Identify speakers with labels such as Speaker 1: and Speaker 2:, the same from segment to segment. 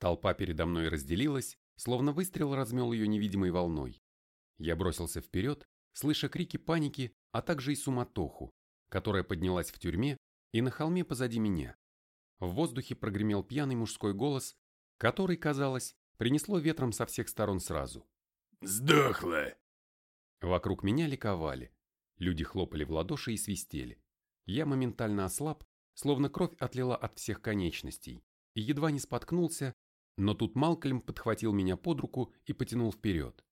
Speaker 1: Толпа передо мной разделилась, словно выстрел размел ее невидимой волной. Я бросился вперед, слыша крики паники, а также и суматоху, которая поднялась в тюрьме и на холме позади меня. В воздухе прогремел пьяный мужской голос, который, казалось, принесло ветром со всех сторон сразу.
Speaker 2: «Сдохла!»
Speaker 1: Вокруг меня ликовали. Люди хлопали в ладоши и свистели. Я моментально ослаб, словно кровь отлила от всех конечностей, и едва не споткнулся, но тут Малкольм подхватил меня под руку и потянул вперед.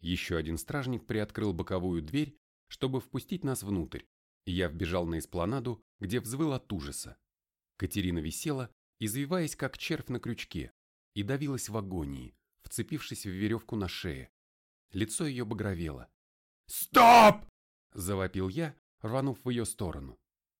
Speaker 1: Еще один стражник приоткрыл боковую дверь, чтобы впустить нас внутрь, и я вбежал на эспланаду, где взвыл от ужаса. Катерина висела, извиваясь как червь на крючке, и давилась в агонии, вцепившись в веревку на шее. Лицо ее багровело.
Speaker 2: «Стоп!»
Speaker 1: – завопил я, рванув в ее сторону.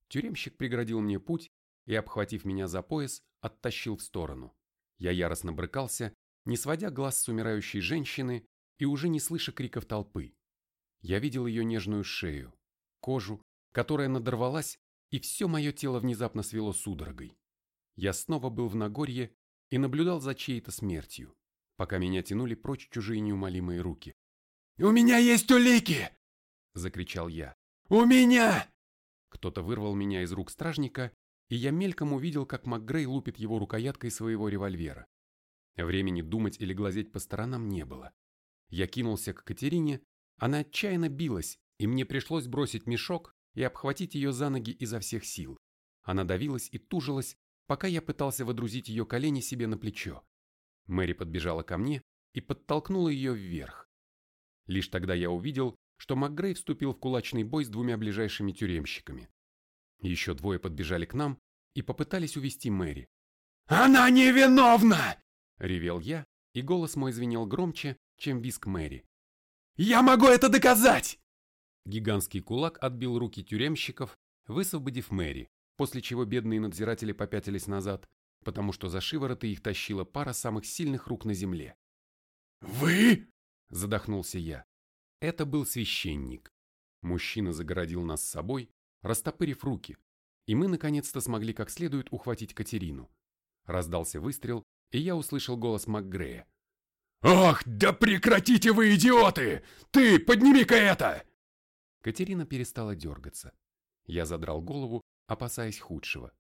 Speaker 1: Тюремщик преградил мне путь и, обхватив меня за пояс, оттащил в сторону. Я яростно брыкался, не сводя глаз с умирающей женщины и уже не слыша криков толпы. Я видел ее нежную шею, кожу, которая надорвалась, и все мое тело внезапно свело судорогой. Я снова был в Нагорье и наблюдал за чьей-то смертью, пока меня тянули прочь чужие неумолимые руки.
Speaker 2: «У меня есть улики!» – закричал я. «У меня!»
Speaker 1: Кто-то вырвал меня из рук стражника, и я мельком увидел, как МакГрей лупит его рукояткой своего револьвера. Времени думать или глазеть по сторонам не было. Я кинулся к Катерине, она отчаянно билась, и мне пришлось бросить мешок и обхватить ее за ноги изо всех сил. Она давилась и тужилась, пока я пытался водрузить ее колени себе на плечо. Мэри подбежала ко мне и подтолкнула ее вверх. Лишь тогда я увидел, что МакГрей вступил в кулачный бой с двумя ближайшими тюремщиками. Еще двое подбежали к нам и попытались увести Мэри.
Speaker 2: «Она невиновна!»
Speaker 1: – ревел я, и голос мой звенел громче, чем виск Мэри.
Speaker 2: «Я могу это доказать!»
Speaker 1: Гигантский кулак отбил руки тюремщиков, высвободив Мэри, после чего бедные надзиратели попятились назад, потому что за шивороты их тащила пара самых сильных рук на земле.
Speaker 2: «Вы?»
Speaker 1: – задохнулся я. Это был священник. Мужчина загородил нас с собой, растопырив руки, и мы наконец-то смогли как следует ухватить Катерину. Раздался выстрел, и я услышал голос МакГрея.
Speaker 2: «Ах, да прекратите вы, идиоты! Ты, подними-ка это!»
Speaker 1: Катерина перестала дергаться. Я задрал голову, опасаясь худшего.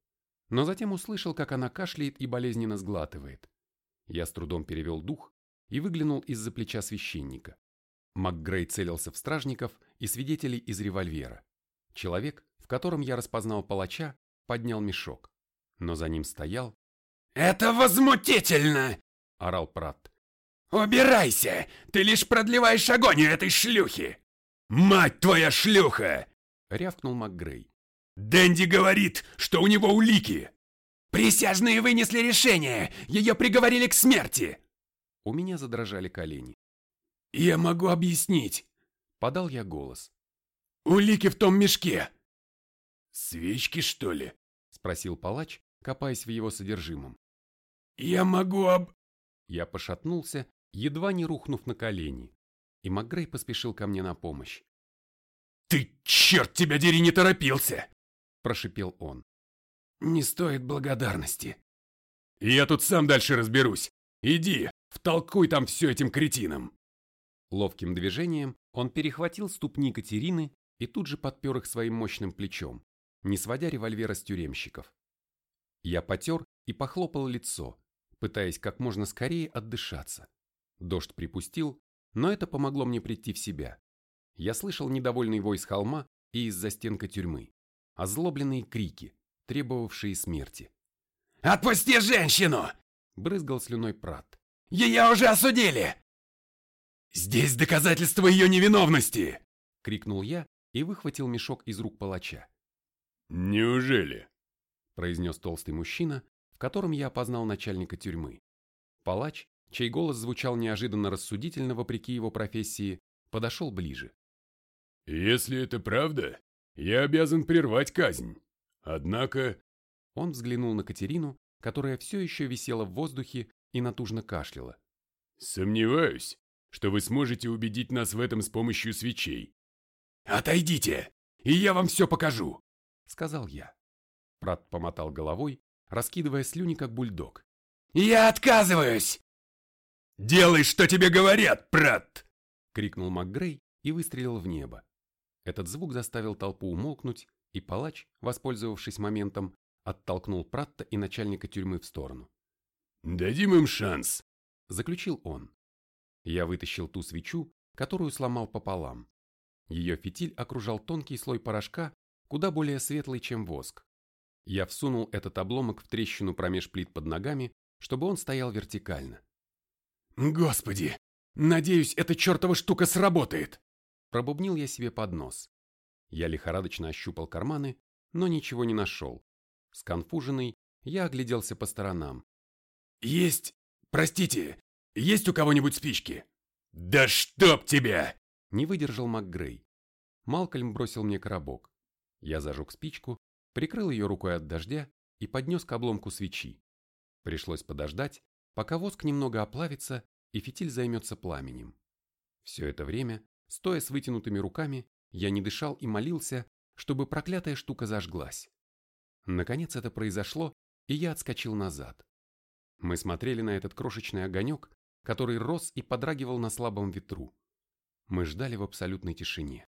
Speaker 1: Но затем услышал, как она кашляет и болезненно сглатывает. Я с трудом перевел дух и выглянул из-за плеча священника. МакГрей целился в стражников и свидетелей из револьвера. Человек, в котором я распознал палача, поднял мешок. Но за ним стоял...
Speaker 2: «Это возмутительно!» – орал Пратт. «Убирайся! Ты лишь продлеваешь агонию этой шлюхи!» «Мать твоя шлюха!» – рявкнул МакГрей. «Дэнди говорит, что у него улики!» «Присяжные вынесли решение! Ее приговорили к смерти!»
Speaker 1: У меня задрожали колени.
Speaker 2: «Я могу объяснить!» – подал я голос. «Улики в том мешке!» «Свечки, что ли?» – спросил палач, копаясь в его содержимом. «Я могу об...»
Speaker 1: Я пошатнулся, едва не рухнув на колени, и МакГрей поспешил ко мне на помощь.
Speaker 2: «Ты, черт тебя дери, не торопился!» – прошипел он.
Speaker 1: «Не стоит благодарности».
Speaker 2: «Я тут сам дальше разберусь. Иди, втолкуй там все этим кретинам!»
Speaker 1: Ловким движением он перехватил ступни Катерины и тут же подпер их своим мощным плечом, не сводя револьвера с тюремщиков. Я потер и похлопал лицо, пытаясь как можно скорее отдышаться. Дождь припустил, но это помогло мне прийти в себя. Я слышал недовольный вой с холма и из-за стенка тюрьмы, озлобленные крики, требовавшие смерти.
Speaker 2: «Отпусти женщину!» – брызгал слюной Прат. «Ее уже осудили!» «Здесь доказательство ее невиновности!»
Speaker 1: – крикнул я и выхватил мешок из рук палача.
Speaker 2: «Неужели?»
Speaker 1: – произнес толстый мужчина, в котором я опознал начальника тюрьмы. Палач, чей голос звучал неожиданно рассудительно вопреки его профессии, подошел ближе.
Speaker 2: «Если это правда, я обязан прервать казнь. Однако...»
Speaker 1: Он взглянул на Катерину, которая все еще висела в воздухе и натужно кашляла.
Speaker 2: «Сомневаюсь, что вы сможете убедить нас в этом с помощью свечей. «Отойдите, и я вам все покажу», — сказал я.
Speaker 1: Прат помотал головой, раскидывая слюни, как бульдог.
Speaker 2: Я отказываюсь!» «Делай, что тебе говорят, Пратт!»
Speaker 1: — крикнул МакГрей и выстрелил в небо. Этот звук заставил толпу умолкнуть, и палач, воспользовавшись моментом, оттолкнул Пратта и начальника тюрьмы в сторону.
Speaker 2: «Дадим им шанс», —
Speaker 1: заключил он. Я вытащил ту свечу, которую сломал пополам. Ее фитиль окружал тонкий слой порошка, куда более светлый, чем воск. Я всунул этот обломок в трещину промеж плит под ногами, чтобы он стоял вертикально.
Speaker 2: «Господи! Надеюсь, эта чертова штука сработает!»
Speaker 1: Пробубнил я себе под нос. Я лихорадочно ощупал карманы, но ничего не нашел. Сконфуженный, я огляделся по сторонам.
Speaker 2: «Есть... Простите, есть у кого-нибудь спички?» «Да чтоб тебя!»
Speaker 1: Не выдержал МакГрей. Малкольм бросил мне коробок. Я зажег спичку, прикрыл ее рукой от дождя и поднес к обломку свечи. Пришлось подождать, пока воск немного оплавится и фитиль займется пламенем. Все это время, стоя с вытянутыми руками, я не дышал и молился, чтобы проклятая штука зажглась. Наконец это произошло, и я отскочил назад. Мы смотрели на этот крошечный огонек, который рос и подрагивал на слабом ветру. Мы ждали в абсолютной тишине.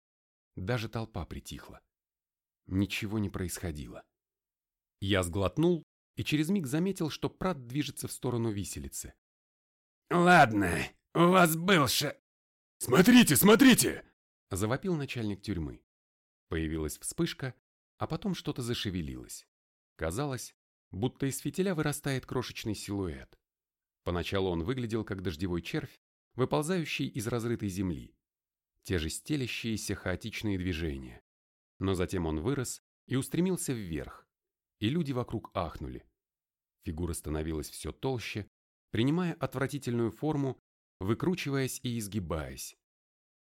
Speaker 1: Даже толпа притихла. Ничего не происходило. Я сглотнул и через миг заметил, что Прат движется в сторону виселицы.
Speaker 2: «Ладно, у вас был ше...» «Смотрите, смотрите!»
Speaker 1: – завопил начальник тюрьмы. Появилась вспышка, а потом что-то зашевелилось. Казалось, будто из фитиля вырастает крошечный силуэт. Поначалу он выглядел как дождевой червь, выползающий из разрытой земли. Те же стелящиеся хаотичные движения. Но затем он вырос и устремился вверх, и люди вокруг ахнули. Фигура становилась все толще, принимая отвратительную форму, выкручиваясь и изгибаясь.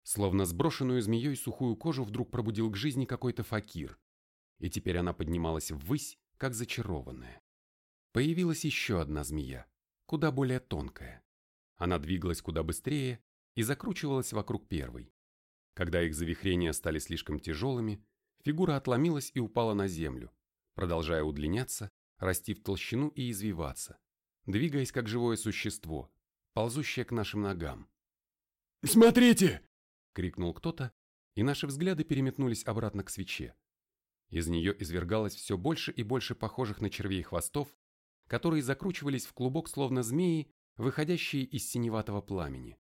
Speaker 1: Словно сброшенную змеей сухую кожу вдруг пробудил к жизни какой-то факир, и теперь она поднималась ввысь, как зачарованная. Появилась еще одна змея, куда более тонкая. Она двигалась куда быстрее и закручивалась вокруг первой. Когда их завихрения стали слишком тяжелыми, фигура отломилась и упала на землю, продолжая удлиняться, расти в толщину и извиваться, двигаясь как живое существо, ползущее к нашим ногам.
Speaker 2: «Смотрите!» — крикнул
Speaker 1: кто-то, и наши взгляды переметнулись обратно к свече. Из нее извергалось все больше и больше похожих на червей хвостов, которые закручивались в клубок словно змеи, выходящие из синеватого пламени.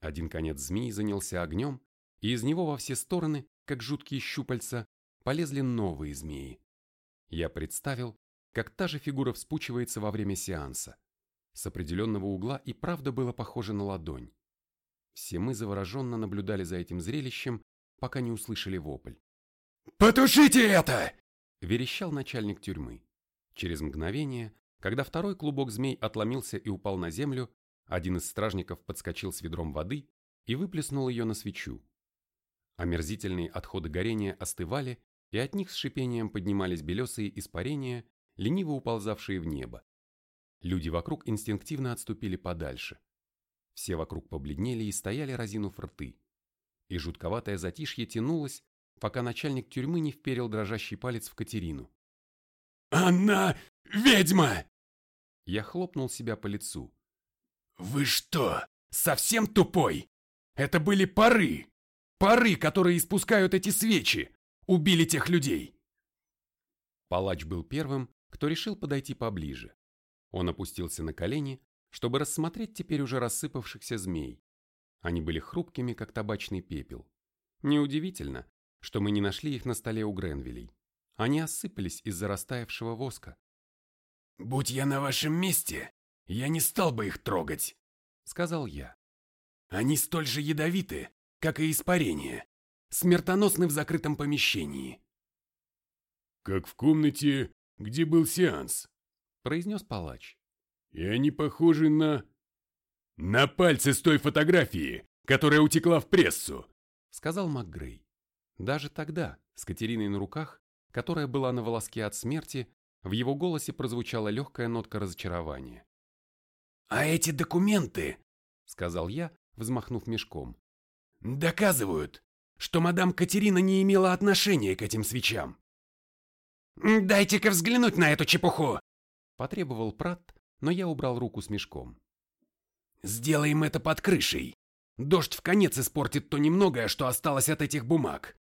Speaker 1: Один конец змеи занялся огнем, и из него во все стороны, как жуткие щупальца, полезли новые змеи. Я представил, как та же фигура вспучивается во время сеанса. С определенного угла и правда было похоже на ладонь. Все мы завороженно наблюдали за этим зрелищем, пока не услышали вопль.
Speaker 2: «Потушите это!»
Speaker 1: – верещал начальник тюрьмы. Через мгновение, когда второй клубок змей отломился и упал на землю, один из стражников подскочил с ведром воды и выплеснул ее на свечу. Омерзительные отходы горения остывали, и от них с шипением поднимались белесые испарения, лениво уползавшие в небо. Люди вокруг инстинктивно отступили подальше. Все вокруг побледнели и стояли разинув рты. И жутковатое затишье тянулось, пока начальник тюрьмы не вперил дрожащий палец в Катерину.
Speaker 2: «Она ведьма!»
Speaker 1: Я хлопнул себя по лицу.
Speaker 2: «Вы что, совсем тупой? Это были пары! Пары, которые испускают эти свечи! Убили тех людей!»
Speaker 1: Палач был первым, кто решил подойти поближе. Он опустился на колени, чтобы рассмотреть теперь уже рассыпавшихся змей. Они были хрупкими, как табачный пепел. Неудивительно, что мы не нашли их на столе у Гренвилей. Они осыпались из-за растаявшего воска.
Speaker 2: «Будь я на вашем месте, я не стал бы их трогать», — сказал я. «Они столь же ядовиты, как и испарение, смертоносны в закрытом помещении».
Speaker 3: «Как в комнате, где был сеанс», —
Speaker 1: произнес палач.
Speaker 3: «И они похожи на...»
Speaker 2: «На пальцы с той фотографии, которая утекла в прессу», —
Speaker 1: сказал МакГрей. Даже тогда, с Катериной на руках, которая была на волоске от смерти, в его голосе прозвучала легкая нотка разочарования.
Speaker 2: «А эти документы», — сказал я, взмахнув мешком, — «доказывают, что мадам Катерина не имела отношения к этим свечам». «Дайте-ка взглянуть на эту чепуху!»
Speaker 1: — потребовал Пратт, но я убрал руку с мешком.
Speaker 2: «Сделаем это под крышей. Дождь в конец испортит то немногое, что осталось от этих бумаг.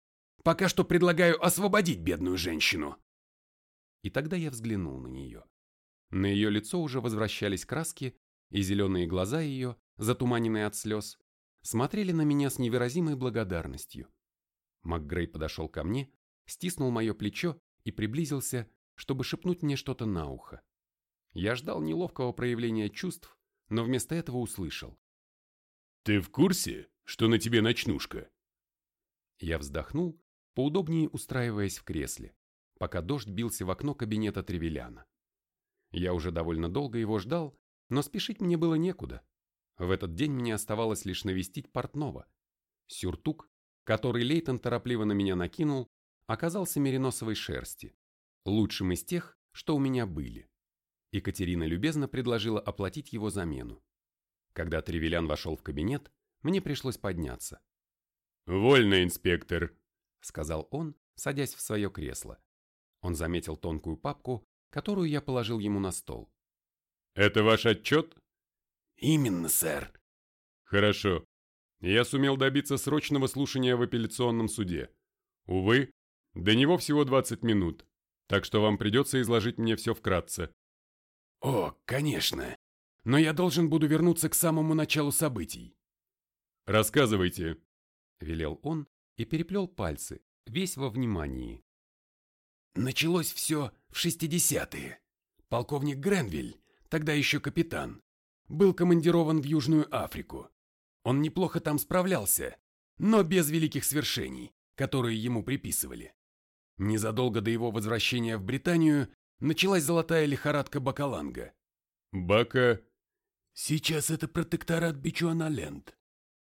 Speaker 2: Пока что предлагаю освободить бедную женщину».
Speaker 1: И тогда я взглянул на нее. На ее лицо уже возвращались краски, и зеленые глаза ее, затуманенные от слез, смотрели на меня с невыразимой благодарностью. МакГрей подошел ко мне, стиснул мое плечо и приблизился, чтобы шепнуть мне что-то на ухо. Я ждал неловкого проявления чувств, но вместо этого услышал.
Speaker 3: «Ты в курсе, что на тебе ночнушка?»
Speaker 1: Я вздохнул, поудобнее устраиваясь в кресле, пока дождь бился в окно кабинета Тревеляна. Я уже довольно долго его ждал, но спешить мне было некуда. В этот день мне оставалось лишь навестить портного. Сюртук, который Лейтон торопливо на меня накинул, оказался мериносовой шерсти, лучшим из тех, что у меня были. Екатерина любезно предложила оплатить его замену. Когда Тревелян вошел в кабинет, мне пришлось подняться.
Speaker 3: «Вольно, инспектор», —
Speaker 1: сказал он, садясь в свое кресло. Он заметил тонкую папку, которую я положил ему на стол.
Speaker 3: «Это ваш отчет?»
Speaker 2: «Именно, сэр».
Speaker 3: «Хорошо. Я сумел добиться срочного слушания в апелляционном суде. Увы, до него всего 20 минут, так что вам придется изложить мне все вкратце».
Speaker 2: «О, конечно. Но я должен буду вернуться к самому началу событий».
Speaker 3: «Рассказывайте», —
Speaker 1: велел он и переплел пальцы, весь во внимании.
Speaker 2: Началось все в 60-е. Полковник Гренвиль, тогда еще капитан, был командирован в Южную Африку. Он неплохо там справлялся, но без великих свершений, которые ему приписывали. Незадолго до его возвращения в Британию началась золотая лихорадка Бакаланга.
Speaker 3: Бака...
Speaker 2: Сейчас это протекторат Бичуаналенд.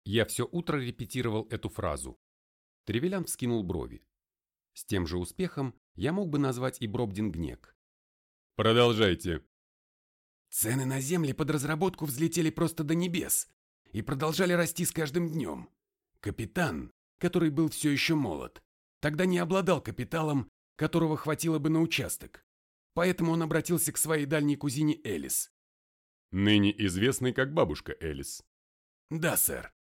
Speaker 1: Я все утро репетировал эту фразу. Тревелян вскинул брови. С тем же успехом я мог бы назвать и Бробдингнек.
Speaker 3: Продолжайте.
Speaker 2: Цены на земли под разработку взлетели просто до небес и продолжали расти с каждым днем. Капитан, который был все еще молод, тогда не обладал капиталом, которого хватило бы на участок. Поэтому он обратился к своей дальней кузине Элис.
Speaker 3: Ныне известной как бабушка Элис.
Speaker 2: Да, сэр.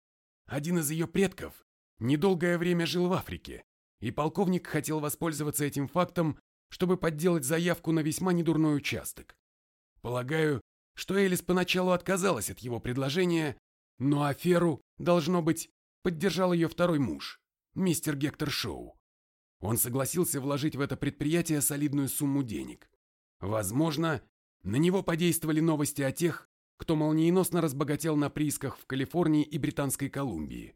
Speaker 2: Один из ее предков недолгое время жил в Африке, и полковник хотел воспользоваться этим фактом, чтобы подделать заявку на весьма недурной участок. Полагаю, что Элис поначалу отказалась от его предложения, но аферу, должно быть, поддержал ее второй муж, мистер Гектор Шоу. Он согласился вложить в это предприятие солидную сумму денег. Возможно, на него подействовали новости о тех, кто молниеносно разбогател на приисках в Калифорнии и Британской Колумбии.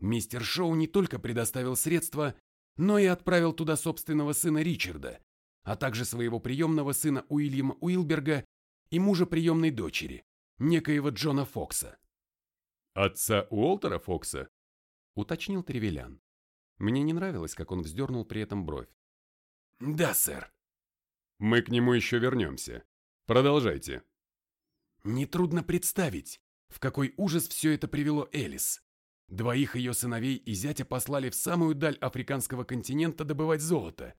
Speaker 2: Мистер Шоу не только предоставил средства, но и отправил туда собственного сына Ричарда, а также своего приемного сына Уильяма Уилберга и мужа приемной дочери, некоего Джона Фокса.
Speaker 3: «Отца Уолтера Фокса?»
Speaker 1: – уточнил Тревелян. Мне не нравилось, как он вздернул при этом бровь.
Speaker 2: «Да, сэр».
Speaker 3: «Мы к нему еще вернемся. Продолжайте».
Speaker 2: Нетрудно представить, в какой ужас все это привело Элис. Двоих ее сыновей и зятя послали в самую даль африканского континента добывать золото.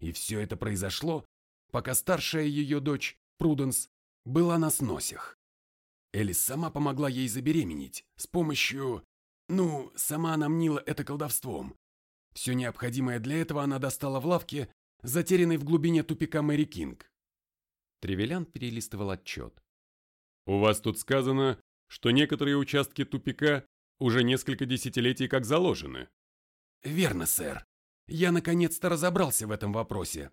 Speaker 2: И все это произошло, пока старшая ее дочь, Пруденс, была на сносях. Элис сама помогла ей забеременеть с помощью... Ну, сама она мнила это колдовством. Все необходимое для этого она достала в лавке, затерянной в глубине тупика Мэри Кинг.
Speaker 1: Тревелян перелистывал отчет.
Speaker 3: «У вас тут сказано, что некоторые участки тупика уже несколько десятилетий как заложены.
Speaker 2: Верно, сэр. Я наконец-то разобрался в этом вопросе.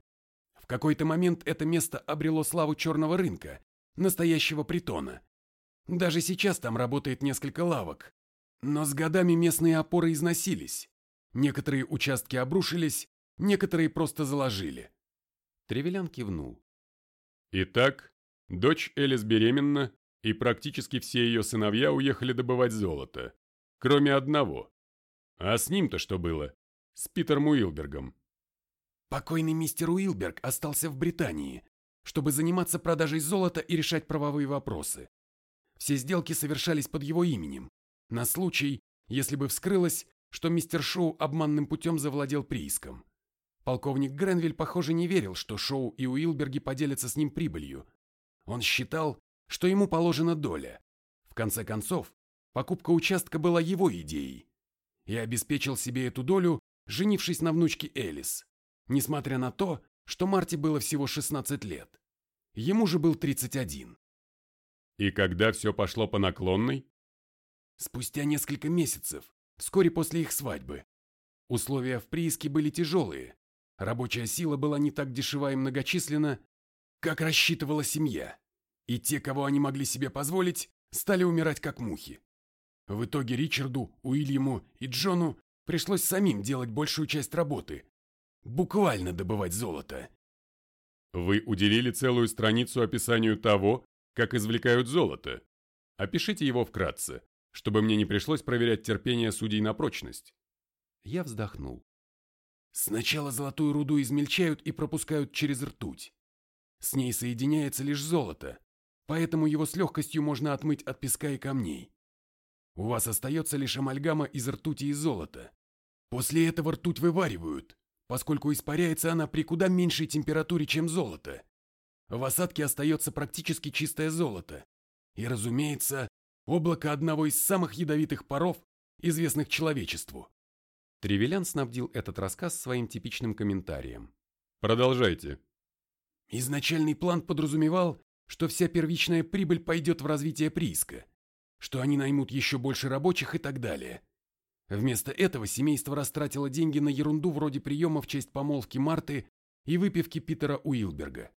Speaker 2: В какой-то момент это место обрело славу черного рынка, настоящего притона. Даже сейчас там работает несколько лавок. Но с годами местные опоры износились. Некоторые участки обрушились, некоторые просто заложили.
Speaker 1: Тревелян кивнул.
Speaker 3: Итак, дочь Элис беременна, и практически все ее сыновья уехали добывать золото. Кроме одного. А с ним-то что было? С Питером Уилбергом.
Speaker 2: Покойный мистер Уилберг остался в Британии, чтобы заниматься продажей золота и решать правовые вопросы. Все сделки совершались под его именем, на случай, если бы вскрылось, что мистер Шоу обманным путем завладел прииском. Полковник Гренвиль, похоже, не верил, что Шоу и Уилберги поделятся с ним прибылью. Он считал,
Speaker 1: что ему положена доля. В конце концов, покупка участка была его идеей. И обеспечил себе эту долю, женившись на внучке Элис, несмотря на то, что Марти было всего 16 лет. Ему же был 31.
Speaker 3: И когда все пошло по наклонной?
Speaker 1: Спустя несколько месяцев, вскоре после их свадьбы. Условия в прииске были тяжелые. Рабочая сила была не так дешева и многочисленна, как рассчитывала семья. И те, кого они могли себе позволить, стали умирать как мухи. В итоге Ричарду, Уильяму и Джону пришлось самим делать большую часть работы. Буквально добывать золото.
Speaker 3: Вы уделили целую страницу описанию того, как извлекают золото. Опишите его вкратце, чтобы мне не пришлось проверять терпение судей на прочность.
Speaker 1: Я вздохнул. Сначала золотую руду измельчают и пропускают через ртуть. С ней соединяется лишь золото, поэтому его с легкостью можно отмыть от песка и камней. У вас остается лишь амальгама из ртути и золота. После этого ртуть вываривают, поскольку испаряется она при куда меньшей температуре, чем золото. В осадке остается практически чистое золото. И, разумеется, облако одного из самых ядовитых паров, известных человечеству. Тревелян снабдил этот рассказ своим типичным комментарием.
Speaker 3: Продолжайте.
Speaker 1: Изначальный план подразумевал, что вся первичная прибыль пойдет в развитие прииска, что они наймут еще больше рабочих и так далее. Вместо этого семейство растратило деньги на ерунду вроде приема в честь помолвки Марты и выпивки Питера Уилберга.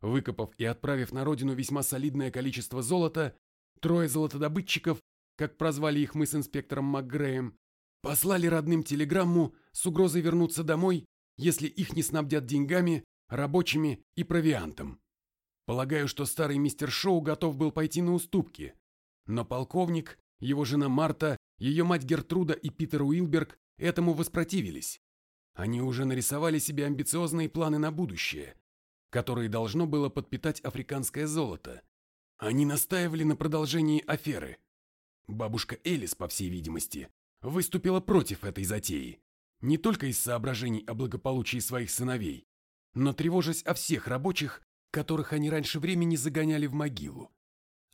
Speaker 1: Выкопав и отправив на родину весьма солидное количество золота, трое золотодобытчиков, как прозвали их мы с инспектором МакГреем, послали родным телеграмму с угрозой вернуться домой, если их не снабдят деньгами, рабочими и провиантом. Полагаю, что старый мистер Шоу готов был пойти на уступки, но полковник, его жена Марта, ее мать Гертруда и Питер Уилберг этому воспротивились. Они уже нарисовали себе амбициозные планы на будущее, которые должно было подпитать африканское золото. Они настаивали на продолжении аферы. Бабушка Элис, по всей видимости, выступила против этой затеи, не только из соображений о благополучии своих сыновей, но тревожась о всех рабочих, которых они раньше времени загоняли в могилу.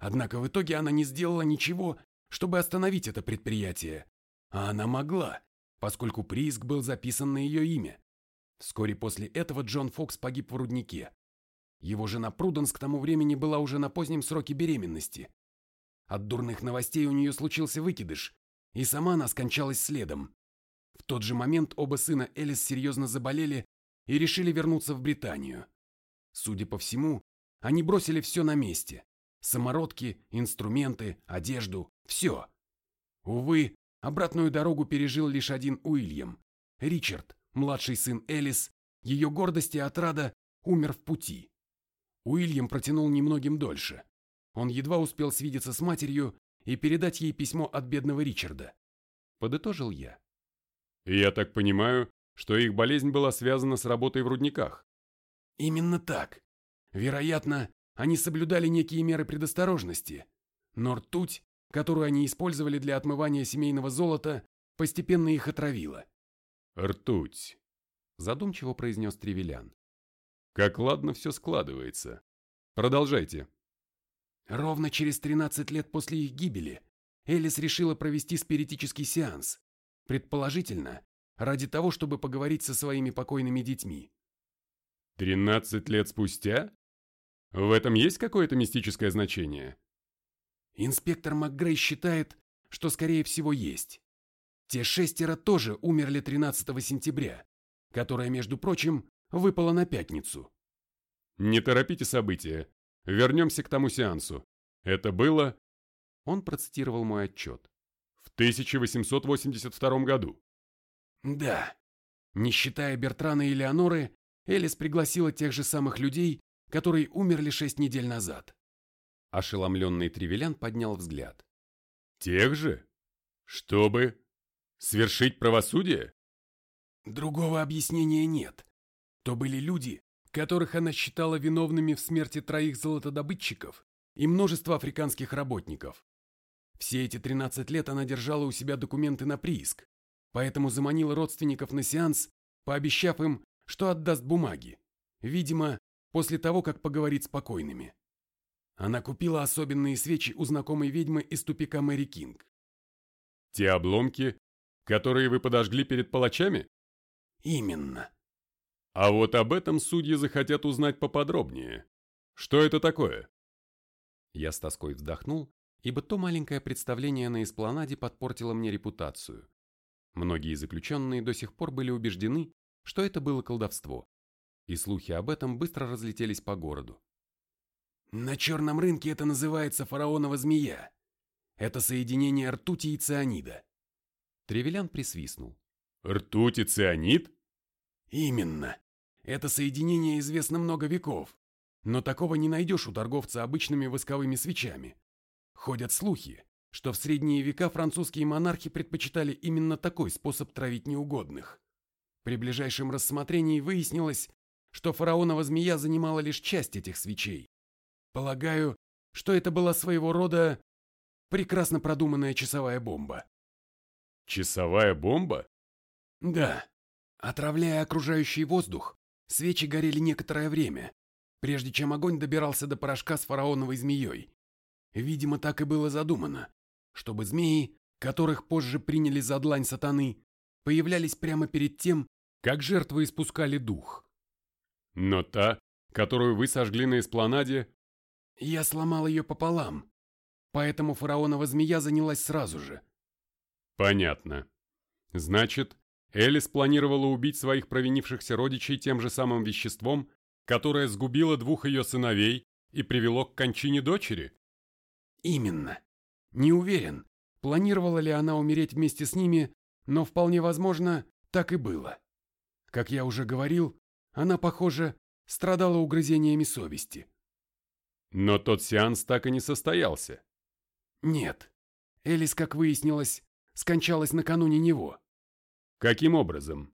Speaker 1: Однако в итоге она не сделала ничего, чтобы остановить это предприятие. А она могла, поскольку прииск был записан на ее имя. Вскоре после этого Джон Фокс погиб в руднике. Его жена Пруденс к тому времени была уже на позднем сроке беременности. От дурных новостей у нее случился выкидыш, и сама она скончалась следом. В тот же момент оба сына Элис серьезно заболели и решили вернуться в Британию. Судя по всему, они бросили все на месте. Самородки, инструменты, одежду, все. Увы, обратную дорогу пережил лишь один Уильям. Ричард, младший сын Элис, ее гордость и отрада, умер в пути. Уильям протянул немногим дольше. Он едва успел свидеться с матерью и передать ей письмо от бедного Ричарда. Подытожил я.
Speaker 3: «Я так понимаю, что их болезнь была связана с работой в рудниках?»
Speaker 1: «Именно так. Вероятно, они соблюдали некие меры предосторожности, но ртуть, которую они использовали для отмывания семейного золота, постепенно их отравила.
Speaker 3: «Ртуть», — задумчиво произнес Тревелян. «Как ладно все складывается. Продолжайте».
Speaker 1: Ровно через 13 лет после их гибели Элис решила провести спиритический сеанс, предположительно, ради того, чтобы поговорить со своими покойными детьми.
Speaker 3: «Тринадцать лет спустя? В этом есть какое-то мистическое значение?»
Speaker 1: Инспектор МакГрей считает, что скорее всего есть. Те шестеро тоже умерли 13 сентября, которое, между прочим, выпало на пятницу.
Speaker 3: Не торопите события. Вернемся к тому сеансу. Это было...
Speaker 1: Он процитировал мой отчет.
Speaker 3: В 1882 году.
Speaker 1: Да. Не считая Бертрана и Леоноры, Элис пригласила тех же самых людей, которые умерли шесть недель назад. Ошеломленный Тревелян поднял взгляд.
Speaker 3: Тех же? Чтобы... Свершить правосудие?
Speaker 1: Другого объяснения нет. То были люди, которых она считала виновными в смерти троих золотодобытчиков и множества африканских работников. Все эти 13 лет она держала у себя документы на прииск, поэтому заманила родственников на сеанс, пообещав им, что отдаст бумаги. Видимо, после того, как поговорит с покойными.
Speaker 2: Она купила особенные свечи у знакомой ведьмы из тупика Мэри Кинг.
Speaker 3: Те обломки, которые вы подожгли перед палачами?
Speaker 2: Именно.
Speaker 3: А вот об этом судьи захотят узнать поподробнее. Что это такое?
Speaker 1: Я с тоской вздохнул, ибо то маленькое представление на эспланаде подпортило мне репутацию. Многие заключенные до сих пор были убеждены, что это было колдовство, и слухи об этом быстро разлетелись по городу.
Speaker 2: На черном рынке это называется фараонова змея. Это соединение ртути и цианида.
Speaker 1: Тревелян присвистнул.
Speaker 3: Ртуть и цианид?
Speaker 2: Именно. Это соединение известно много веков, но такого не найдешь у торговца обычными восковыми свечами. Ходят слухи, что в средние века французские монархи предпочитали именно такой способ травить неугодных. При ближайшем рассмотрении выяснилось, что фараонова змея занимала лишь часть этих свечей. Полагаю, что это была своего рода прекрасно продуманная часовая бомба.
Speaker 3: Часовая бомба?
Speaker 2: Да. Отравляя окружающий воздух, свечи горели некоторое время, прежде чем огонь добирался до порошка с фараоновой змеей. Видимо, так и было задумано, чтобы змеи, которых позже приняли за длань сатаны, появлялись прямо перед тем, как жертвы испускали дух.
Speaker 3: Но та, которую вы сожгли на эспланаде...
Speaker 2: Я сломал ее пополам, поэтому фараонова змея занялась сразу же.
Speaker 3: Понятно. Значит, Элис планировала убить своих провинившихся родичей тем же самым веществом, которое сгубило двух ее сыновей и привело к кончине дочери?
Speaker 2: Именно. Не уверен, планировала ли она умереть вместе с ними, но вполне возможно, так и было. Как я уже говорил, она, похоже, страдала угрызениями совести.
Speaker 3: Но тот сеанс так и не состоялся.
Speaker 2: Нет. Элис, как выяснилось, скончалась накануне него.
Speaker 3: Каким образом?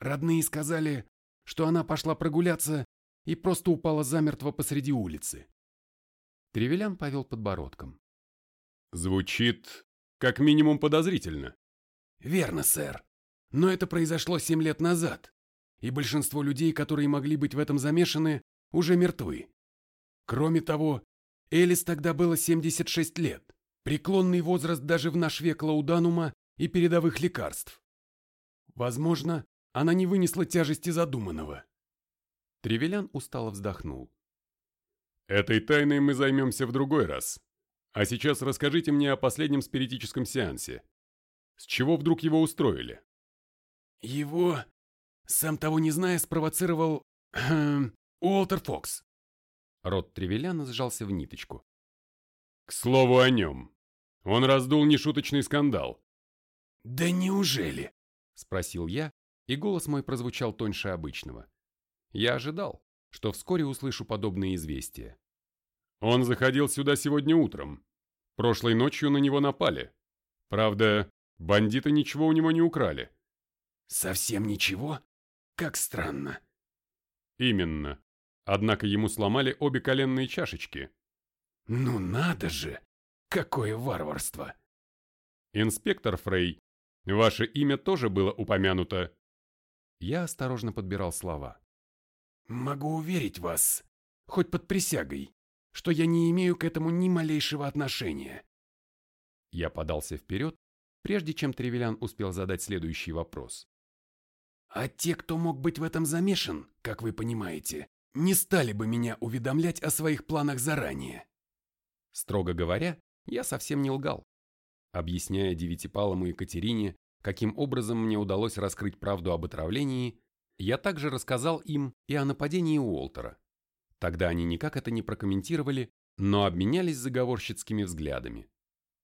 Speaker 2: Родные сказали, что она пошла прогуляться и просто упала замертво посреди улицы.
Speaker 1: Тревелян повел подбородком.
Speaker 3: Звучит как минимум подозрительно.
Speaker 2: Верно, сэр. Но это произошло семь лет назад, и большинство людей, которые могли быть в этом замешаны, уже мертвы. Кроме того, Элис тогда было 76 лет, преклонный возраст даже в наш век лауданума и передовых лекарств. Возможно, она не вынесла тяжести задуманного.
Speaker 1: Тревелян устало вздохнул.
Speaker 3: Этой тайной мы займемся в другой раз. А сейчас расскажите мне о последнем спиритическом сеансе. С чего вдруг его устроили?
Speaker 2: Его, сам того не зная, спровоцировал эм, Уолтер Фокс.
Speaker 1: Рот Тревеляна сжался в ниточку.
Speaker 3: К слову о нем. Он раздул нешуточный скандал.
Speaker 2: Да неужели?
Speaker 1: Спросил я, и голос мой прозвучал тоньше обычного. Я ожидал, что вскоре услышу подобные известия.
Speaker 3: Он заходил сюда сегодня утром. Прошлой ночью на него напали. Правда, бандиты ничего у него не украли.
Speaker 2: Совсем ничего? Как странно.
Speaker 3: Именно. Однако ему сломали обе коленные чашечки.
Speaker 2: Ну надо же! Какое варварство!
Speaker 3: Инспектор Фрей, ваше имя тоже было упомянуто.
Speaker 1: Я осторожно подбирал слова.
Speaker 2: Могу уверить вас, хоть под присягой, что я не имею к этому ни малейшего отношения.
Speaker 1: Я подался вперед, прежде чем Тревелян успел задать следующий вопрос.
Speaker 2: А те, кто мог быть в этом замешан, как вы понимаете, не стали бы меня уведомлять о своих планах заранее.
Speaker 1: Строго говоря, я совсем не лгал. Объясняя девятипалому Екатерине, каким образом мне удалось раскрыть правду об отравлении, я также рассказал им и о нападении Уолтера. Тогда они никак это не прокомментировали, но обменялись заговорщицкими взглядами.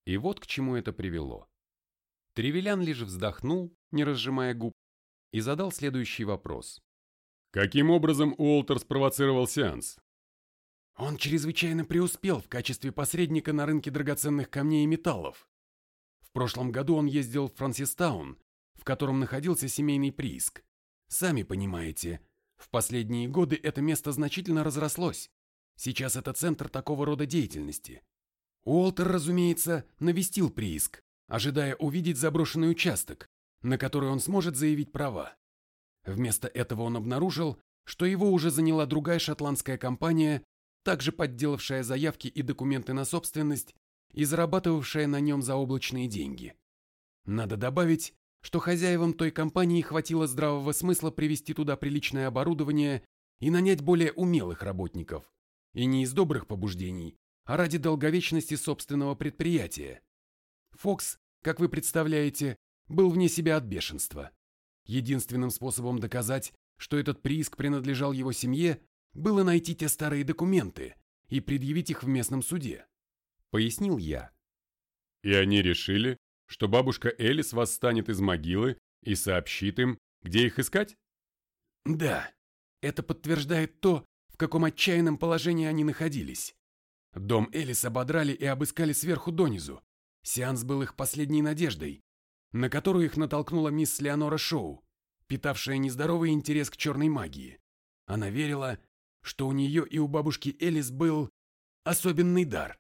Speaker 1: И вот к чему это привело. Тревелян лишь вздохнул, не разжимая губ, и задал следующий вопрос.
Speaker 3: Каким образом Уолтер спровоцировал сеанс?
Speaker 2: Он чрезвычайно преуспел в качестве посредника на рынке драгоценных камней и металлов. В прошлом году он ездил в Франсистаун, в котором находился семейный прииск. Сами понимаете, в последние годы это место значительно разрослось. Сейчас это центр такого рода деятельности. Уолтер, разумеется, навестил прииск, ожидая увидеть заброшенный участок, на который он сможет заявить права. Вместо этого он обнаружил, что его уже заняла другая шотландская компания,
Speaker 1: также подделавшая заявки и документы на собственность и зарабатывавшая на нем заоблачные деньги. Надо добавить, что хозяевам той компании хватило здравого смысла привести туда приличное оборудование и нанять более умелых работников, и не из добрых побуждений, а ради долговечности собственного предприятия. Фокс, как вы представляете, был вне себя от бешенства. Единственным способом доказать, что этот прииск принадлежал его семье, было найти те старые документы и предъявить их в местном суде. Пояснил я.
Speaker 3: И они решили, что бабушка Элис восстанет из могилы и сообщит им, где их искать?
Speaker 1: Да, это подтверждает то, в каком отчаянном положении они находились. Дом Элис ободрали и обыскали сверху донизу. Сеанс был их последней надеждой, на которую их натолкнула мисс Леонора Шоу, питавшая нездоровый интерес к черной магии. Она верила, что у нее и у бабушки Элис был особенный дар.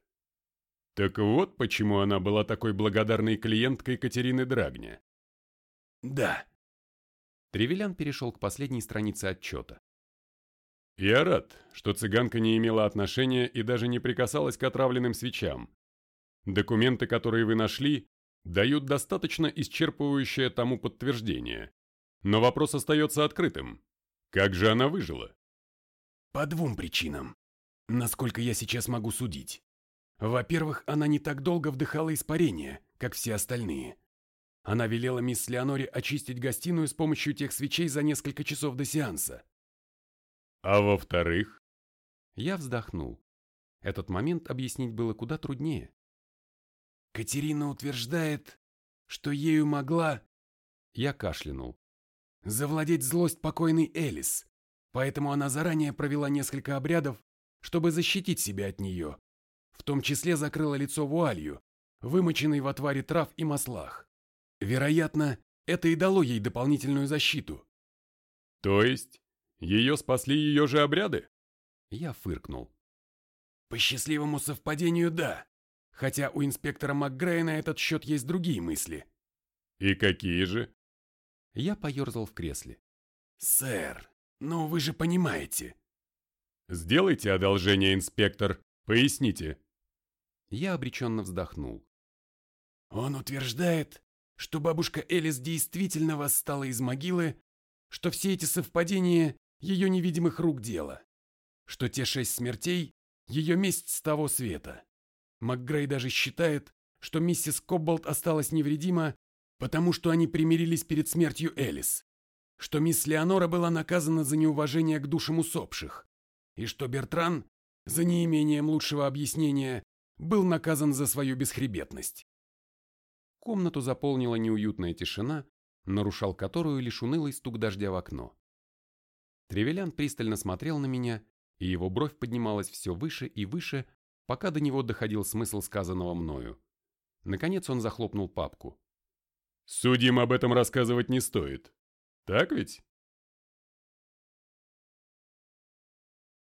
Speaker 3: Так вот почему она была такой благодарной клиенткой Катерины Драгня.
Speaker 1: Да. Тревелян перешел к последней странице отчета.
Speaker 3: Я рад, что цыганка не имела отношения и даже не прикасалась к отравленным свечам. Документы, которые вы нашли, дают достаточно исчерпывающее тому подтверждение. Но вопрос остается открытым. Как же она выжила?
Speaker 1: По двум причинам. Насколько я сейчас могу судить. Во-первых, она не так долго вдыхала испарение, как все остальные. Она велела мисс Леоноре очистить гостиную с помощью тех свечей за несколько часов до сеанса.
Speaker 3: А во-вторых?
Speaker 1: Я вздохнул. Этот момент объяснить было куда труднее. Катерина утверждает, что ею могла... Я кашлянул. Завладеть злость покойной Элис, поэтому она заранее провела несколько обрядов, чтобы защитить себя от нее, в том числе закрыла лицо вуалью, вымоченной в отваре трав и маслах. Вероятно, это и дало ей дополнительную защиту.
Speaker 3: То есть, ее спасли ее же обряды?
Speaker 1: Я фыркнул. По счастливому совпадению, да. Хотя у инспектора МакГрея на этот счет есть другие мысли.
Speaker 3: И какие же?
Speaker 1: Я поерзал в кресле. Сэр, ну вы же понимаете.
Speaker 3: Сделайте одолжение, инспектор. Поясните.
Speaker 1: Я обреченно вздохнул. Он утверждает, что бабушка Элис действительно восстала из могилы, что все эти совпадения ее невидимых рук дело, что те шесть смертей – ее месть с того света. МакГрей даже считает, что миссис Кобболт осталась невредима, потому что они примирились перед смертью Элис, что мисс Леонора была наказана за неуважение к душам усопших, и что Бертран, за неимением лучшего объяснения, был наказан за свою бесхребетность. Комнату заполнила неуютная тишина, нарушал которую лишь унылый стук дождя в окно. Тревелян пристально смотрел на меня, и его бровь поднималась все выше и выше, пока до него доходил смысл сказанного мною. Наконец он захлопнул папку.
Speaker 3: «Судьям об этом рассказывать не стоит. Так ведь?»